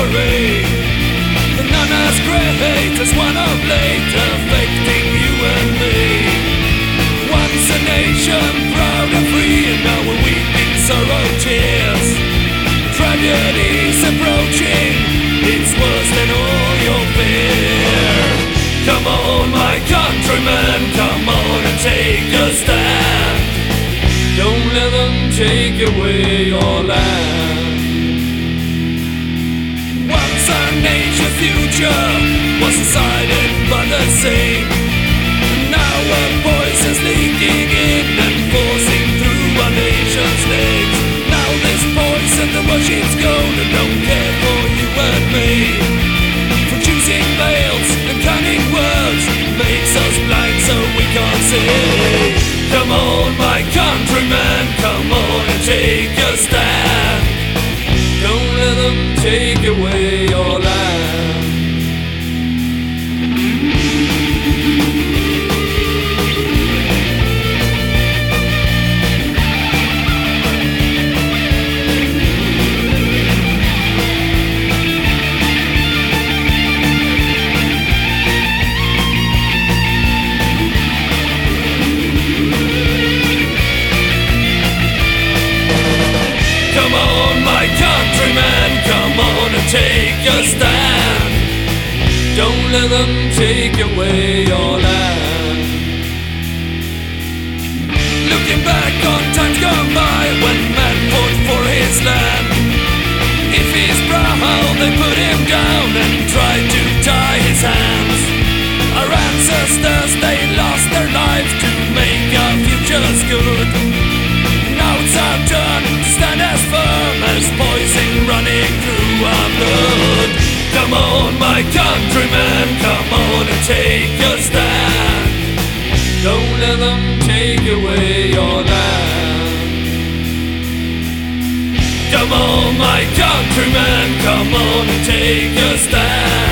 history. None as great as one of late affecting you and me. Once a nation proud and free, and now we're weeping sorrow tears. Tragedy's approaching, it's worse than all your fear. Come on, my countrymen, come on and take a stand. Don't let them take away your land. Future was decided by the same. Now our poison's leaking in and forcing through our nation's legs. Now this voice and the Russians go and don't care for you and me. For choosing veils and cunning words makes us blind so we can't see. Come on, my countrymen, let them take away your land. Looking back on times gone by when man fought for his land. If he's proud, they put him down and tried to tie his hands. Our ancestors, they lost their lives to make our futures good. Now it's our turn my countrymen, come on and take a stand. Don't let them take away your land. Come on, my countrymen, come on and take a stand.